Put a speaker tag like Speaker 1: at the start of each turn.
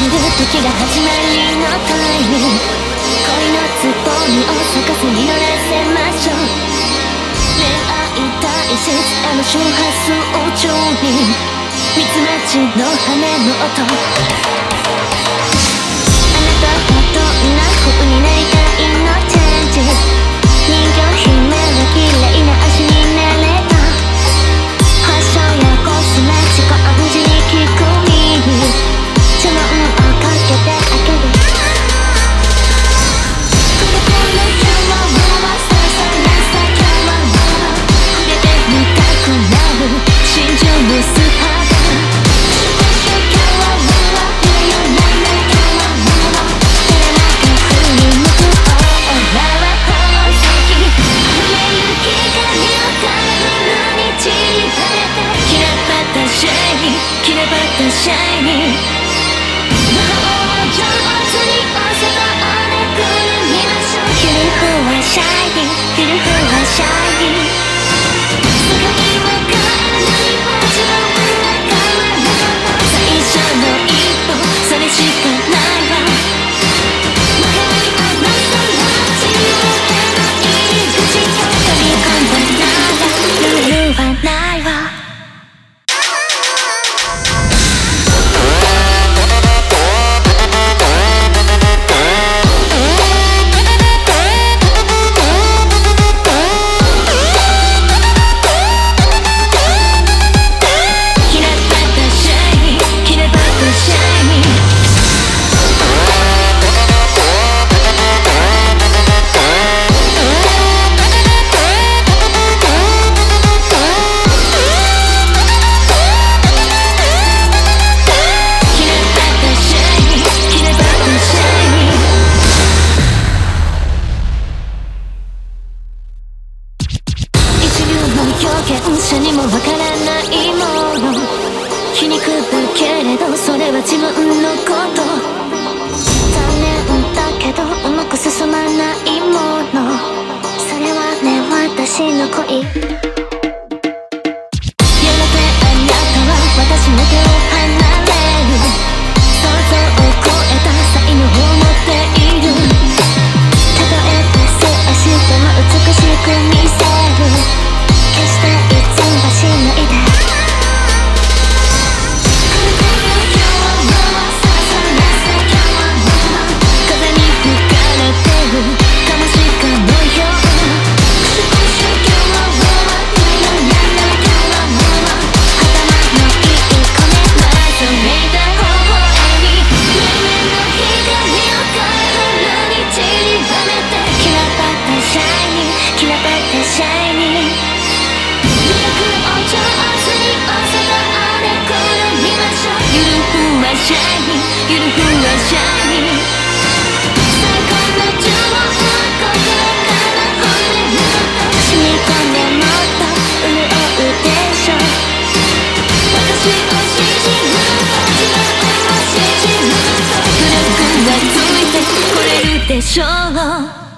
Speaker 1: 散る時が始まりのタイ恋のツボにを咲かせ色らせましょう恋愛大切あの周波数を上に蜜チの羽の音切れ保険者にもわからないもの。皮肉だけれどそれは自分のこと。シャ最高の情報心から骨ご染み込んでもっと潤うでしょ私を信じま自分を信じます迫力いてこれるでしょう